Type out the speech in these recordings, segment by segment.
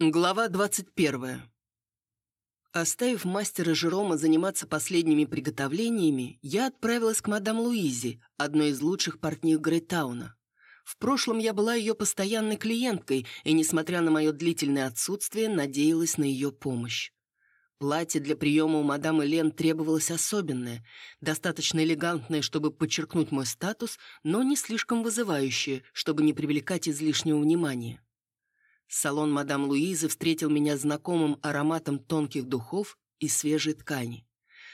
Глава 21. Оставив мастера Жерома заниматься последними приготовлениями, я отправилась к мадам Луизе, одной из лучших портних Грейтауна. В прошлом я была ее постоянной клиенткой и, несмотря на мое длительное отсутствие, надеялась на ее помощь. Платье для приема у мадам Элен требовалось особенное, достаточно элегантное, чтобы подчеркнуть мой статус, но не слишком вызывающее, чтобы не привлекать излишнего внимания. Салон мадам Луизы встретил меня знакомым ароматом тонких духов и свежей ткани.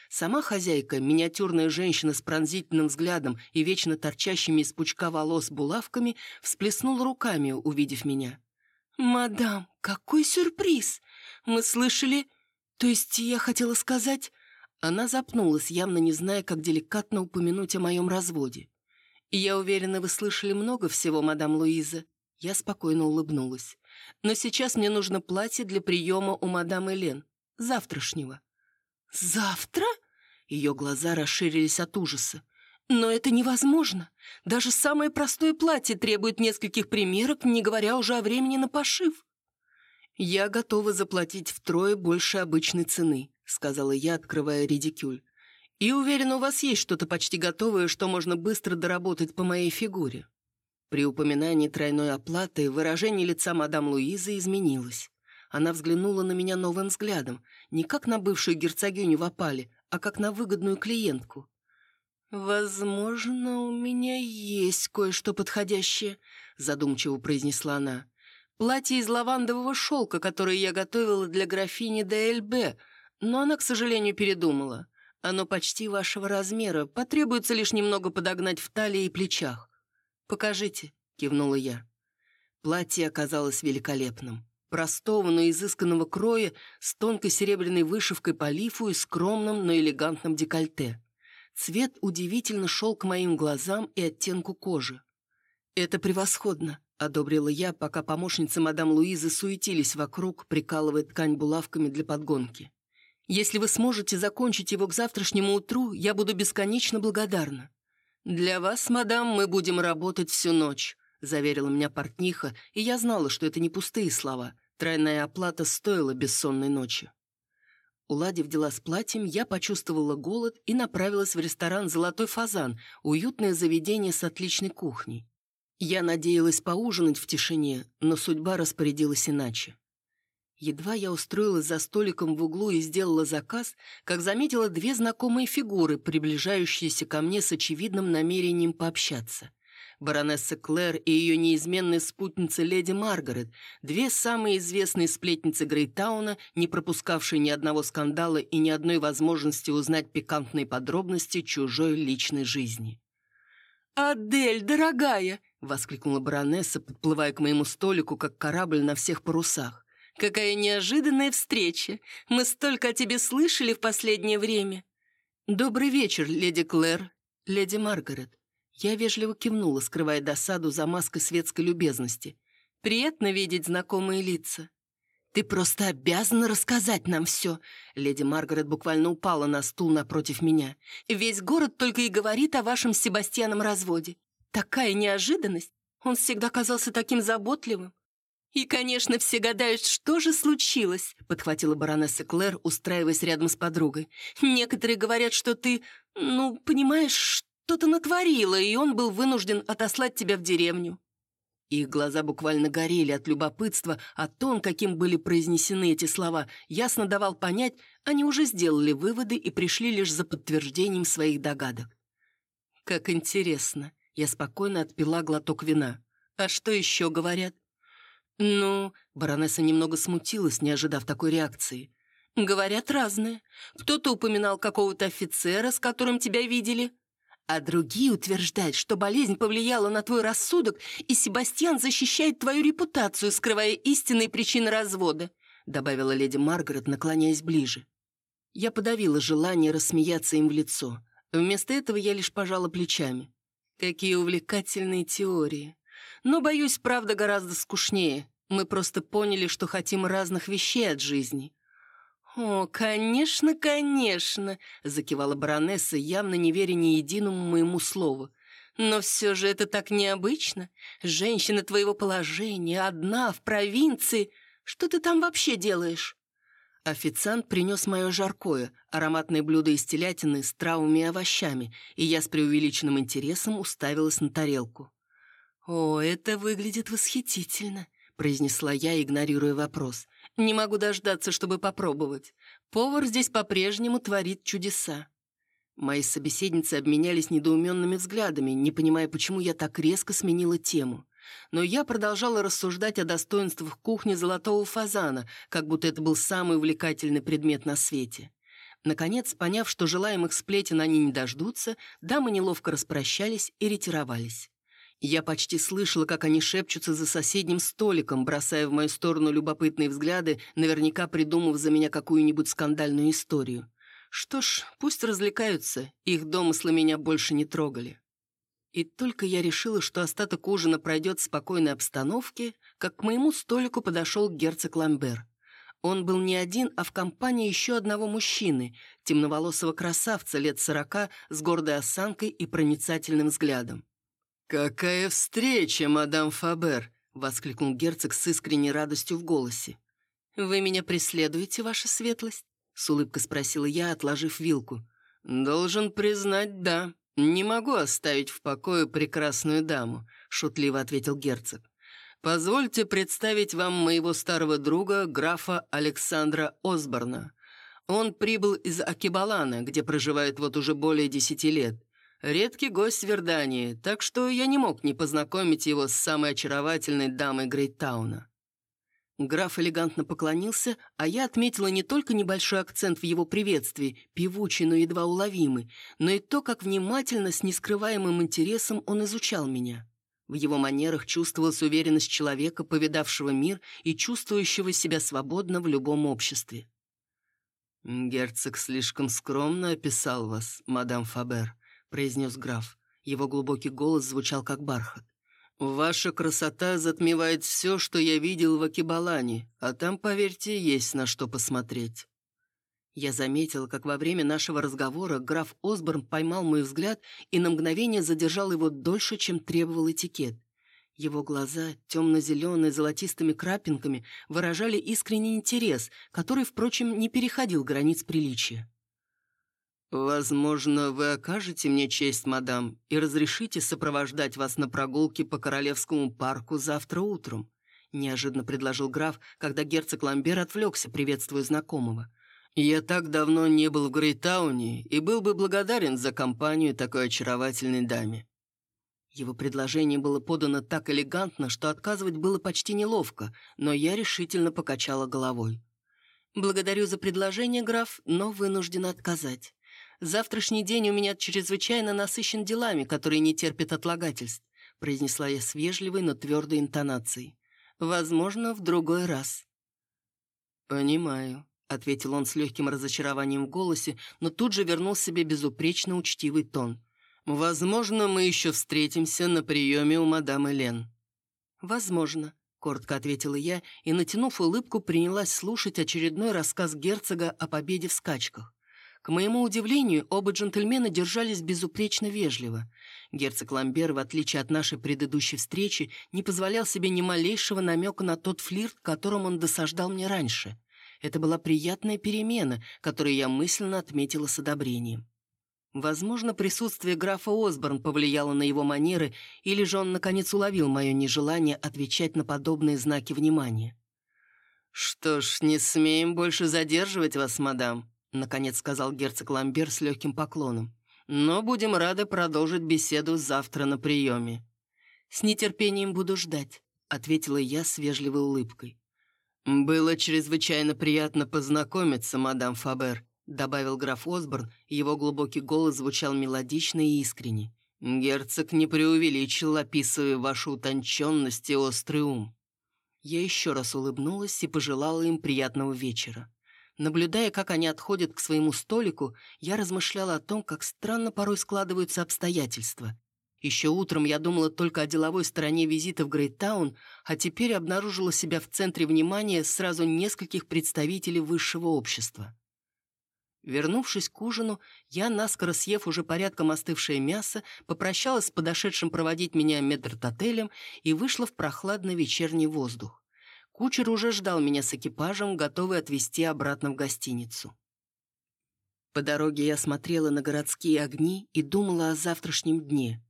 Сама хозяйка, миниатюрная женщина с пронзительным взглядом и вечно торчащими из пучка волос булавками, всплеснула руками, увидев меня. «Мадам, какой сюрприз! Мы слышали... То есть я хотела сказать...» Она запнулась, явно не зная, как деликатно упомянуть о моем разводе. «Я уверена, вы слышали много всего, мадам Луиза». Я спокойно улыбнулась. Но сейчас мне нужно платье для приема у мадам Элен. Завтрашнего». «Завтра?» Ее глаза расширились от ужаса. «Но это невозможно. Даже самое простое платье требует нескольких примерок, не говоря уже о времени на пошив». «Я готова заплатить втрое больше обычной цены», сказала я, открывая редикюль. «И уверена, у вас есть что-то почти готовое, что можно быстро доработать по моей фигуре». При упоминании тройной оплаты выражение лица мадам Луизы изменилось. Она взглянула на меня новым взглядом, не как на бывшую герцогиню в опале, а как на выгодную клиентку. «Возможно, у меня есть кое-что подходящее», — задумчиво произнесла она. «Платье из лавандового шелка, которое я готовила для графини Эльбе, но она, к сожалению, передумала. Оно почти вашего размера, потребуется лишь немного подогнать в талии и плечах. «Покажите», — кивнула я. Платье оказалось великолепным. Простого, но изысканного кроя, с тонкой серебряной вышивкой по лифу и скромным, но элегантным декольте. Цвет удивительно шел к моим глазам и оттенку кожи. «Это превосходно», — одобрила я, пока помощницы мадам Луизы суетились вокруг, прикалывая ткань булавками для подгонки. «Если вы сможете закончить его к завтрашнему утру, я буду бесконечно благодарна. «Для вас, мадам, мы будем работать всю ночь», — заверила меня портниха, и я знала, что это не пустые слова. Тройная оплата стоила бессонной ночи. Уладив дела с платьем, я почувствовала голод и направилась в ресторан «Золотой фазан», уютное заведение с отличной кухней. Я надеялась поужинать в тишине, но судьба распорядилась иначе. Едва я устроилась за столиком в углу и сделала заказ, как заметила две знакомые фигуры, приближающиеся ко мне с очевидным намерением пообщаться. Баронесса Клэр и ее неизменная спутница леди Маргарет, две самые известные сплетницы Грейтауна, не пропускавшие ни одного скандала и ни одной возможности узнать пикантные подробности чужой личной жизни. «Адель, дорогая!» — воскликнула баронесса, подплывая к моему столику, как корабль на всех парусах. Какая неожиданная встреча! Мы столько о тебе слышали в последнее время!» «Добрый вечер, леди Клэр, леди Маргарет». Я вежливо кивнула, скрывая досаду за маской светской любезности. «Приятно видеть знакомые лица». «Ты просто обязана рассказать нам все!» Леди Маргарет буквально упала на стул напротив меня. «Весь город только и говорит о вашем с Себастьяном разводе. Такая неожиданность! Он всегда казался таким заботливым. «И, конечно, все гадают, что же случилось», — подхватила баронесса Клэр, устраиваясь рядом с подругой. «Некоторые говорят, что ты, ну, понимаешь, что-то натворила, и он был вынужден отослать тебя в деревню». Их глаза буквально горели от любопытства, а тон, каким были произнесены эти слова, ясно давал понять, они уже сделали выводы и пришли лишь за подтверждением своих догадок. «Как интересно!» Я спокойно отпила глоток вина. «А что еще говорят?» «Ну...» — баронесса немного смутилась, не ожидав такой реакции. «Говорят разные. Кто-то упоминал какого-то офицера, с которым тебя видели, а другие утверждают, что болезнь повлияла на твой рассудок, и Себастьян защищает твою репутацию, скрывая истинные причины развода», добавила леди Маргарет, наклоняясь ближе. Я подавила желание рассмеяться им в лицо. Вместо этого я лишь пожала плечами. Какие увлекательные теории. Но, боюсь, правда гораздо скучнее. Мы просто поняли, что хотим разных вещей от жизни». «О, конечно, конечно!» — закивала баронесса, явно не веря ни единому моему слову. «Но все же это так необычно. Женщина твоего положения, одна, в провинции. Что ты там вообще делаешь?» Официант принес мое жаркое, ароматное блюдо из телятины с травами и овощами, и я с преувеличенным интересом уставилась на тарелку. «О, это выглядит восхитительно», — произнесла я, игнорируя вопрос. «Не могу дождаться, чтобы попробовать. Повар здесь по-прежнему творит чудеса». Мои собеседницы обменялись недоуменными взглядами, не понимая, почему я так резко сменила тему. Но я продолжала рассуждать о достоинствах кухни золотого фазана, как будто это был самый увлекательный предмет на свете. Наконец, поняв, что желаемых сплетен они не дождутся, дамы неловко распрощались и ретировались. Я почти слышала, как они шепчутся за соседним столиком, бросая в мою сторону любопытные взгляды, наверняка придумав за меня какую-нибудь скандальную историю. Что ж, пусть развлекаются, их домыслы меня больше не трогали. И только я решила, что остаток ужина пройдет в спокойной обстановке, как к моему столику подошел герцог Ламбер. Он был не один, а в компании еще одного мужчины, темноволосого красавца лет сорока с гордой осанкой и проницательным взглядом. «Какая встреча, мадам Фабер!» — воскликнул герцог с искренней радостью в голосе. «Вы меня преследуете, ваша светлость?» — с улыбкой спросила я, отложив вилку. «Должен признать, да», «Не могу оставить в покое прекрасную даму», — шутливо ответил герцог. «Позвольте представить вам моего старого друга, графа Александра Осборна. Он прибыл из Акибалана, где проживает вот уже более десяти лет. Редкий гость Вердании, так что я не мог не познакомить его с самой очаровательной дамой Грейтауна». Граф элегантно поклонился, а я отметила не только небольшой акцент в его приветствии, певучий, но едва уловимый, но и то, как внимательно, с нескрываемым интересом он изучал меня. В его манерах чувствовалась уверенность человека, повидавшего мир и чувствующего себя свободно в любом обществе. «Герцог слишком скромно описал вас, мадам Фабер», — произнес граф. Его глубокий голос звучал как бархат. «Ваша красота затмевает все, что я видел в Акибалане, а там, поверьте, есть на что посмотреть». Я заметил, как во время нашего разговора граф Осборн поймал мой взгляд и на мгновение задержал его дольше, чем требовал этикет. Его глаза, темно-зеленые, золотистыми крапинками, выражали искренний интерес, который, впрочем, не переходил границ приличия. «Возможно, вы окажете мне честь, мадам, и разрешите сопровождать вас на прогулке по Королевскому парку завтра утром», неожиданно предложил граф, когда герцог Ламбер отвлекся, приветствуя знакомого. «Я так давно не был в Грейтауне и был бы благодарен за компанию такой очаровательной даме». Его предложение было подано так элегантно, что отказывать было почти неловко, но я решительно покачала головой. «Благодарю за предложение, граф, но вынуждена отказать. Завтрашний день у меня чрезвычайно насыщен делами, которые не терпят отлагательств», произнесла я с вежливой, но твердой интонацией. «Возможно, в другой раз». «Понимаю», — ответил он с легким разочарованием в голосе, но тут же вернул себе безупречно учтивый тон. «Возможно, мы еще встретимся на приеме у мадам Элен». «Возможно», — коротко ответила я и, натянув улыбку, принялась слушать очередной рассказ герцога о победе в скачках. К моему удивлению, оба джентльмена держались безупречно вежливо. Герцог Ламбер, в отличие от нашей предыдущей встречи, не позволял себе ни малейшего намека на тот флирт, которым он досаждал мне раньше. Это была приятная перемена, которую я мысленно отметила с одобрением. Возможно, присутствие графа Осборн повлияло на его манеры, или же он, наконец, уловил мое нежелание отвечать на подобные знаки внимания. «Что ж, не смеем больше задерживать вас, мадам», наконец сказал герцог Ламбер с легким поклоном. «Но будем рады продолжить беседу завтра на приеме». «С нетерпением буду ждать», — ответила я с вежливой улыбкой. «Было чрезвычайно приятно познакомиться, мадам Фабер», — добавил граф Осборн, его глубокий голос звучал мелодично и искренне. «Герцог не преувеличил, описывая вашу утонченность и острый ум». Я еще раз улыбнулась и пожелала им приятного вечера. Наблюдая, как они отходят к своему столику, я размышляла о том, как странно порой складываются обстоятельства. Еще утром я думала только о деловой стороне визита в Грейтаун, а теперь обнаружила себя в центре внимания сразу нескольких представителей высшего общества. Вернувшись к ужину, я, наскоро съев уже порядком остывшее мясо, попрощалась с подошедшим проводить меня медртотелем и вышла в прохладный вечерний воздух. Кучер уже ждал меня с экипажем, готовый отвезти обратно в гостиницу. По дороге я смотрела на городские огни и думала о завтрашнем дне.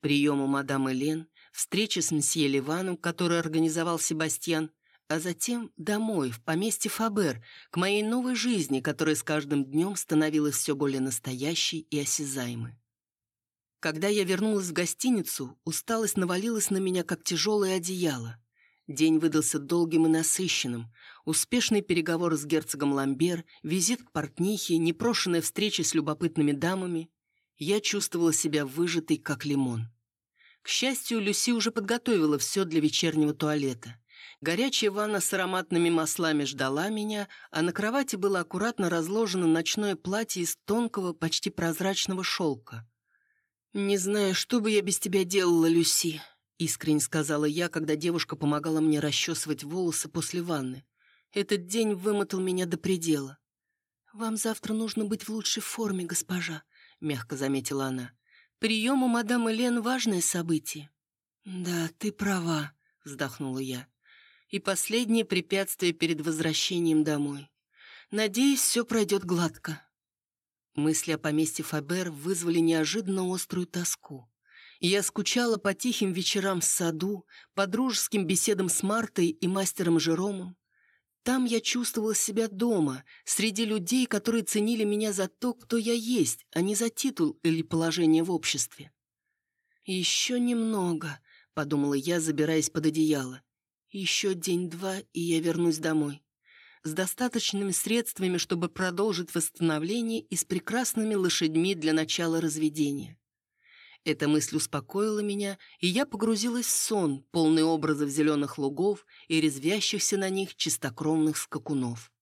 Приему мадам Элен, встрече с мсье Ливаном, который организовал Себастьян, а затем домой, в поместье Фабер, к моей новой жизни, которая с каждым днем становилась все более настоящей и осязаемой. Когда я вернулась в гостиницу, усталость навалилась на меня, как тяжелое одеяло. День выдался долгим и насыщенным. Успешный переговор с герцогом Ламбер, визит к портнихе, непрошенная встреча с любопытными дамами. Я чувствовала себя выжатой, как лимон. К счастью, Люси уже подготовила все для вечернего туалета. Горячая ванна с ароматными маслами ждала меня, а на кровати было аккуратно разложено ночное платье из тонкого, почти прозрачного шелка. «Не знаю, что бы я без тебя делала, Люси», — искренне сказала я, когда девушка помогала мне расчесывать волосы после ванны. «Этот день вымотал меня до предела». «Вам завтра нужно быть в лучшей форме, госпожа», — мягко заметила она. «Прием у мадам Элен — важное событие». «Да, ты права», — вздохнула я. «И последнее препятствие перед возвращением домой. Надеюсь, все пройдет гладко». Мысли о поместье Фабер вызвали неожиданно острую тоску. Я скучала по тихим вечерам в саду, по дружеским беседам с Мартой и мастером Жеромом. Там я чувствовала себя дома, среди людей, которые ценили меня за то, кто я есть, а не за титул или положение в обществе. «Еще немного», — подумала я, забираясь под одеяло. «Еще день-два, и я вернусь домой. С достаточными средствами, чтобы продолжить восстановление и с прекрасными лошадьми для начала разведения». Эта мысль успокоила меня, и я погрузилась в сон, полный образов зеленых лугов и резвящихся на них чистокровных скакунов.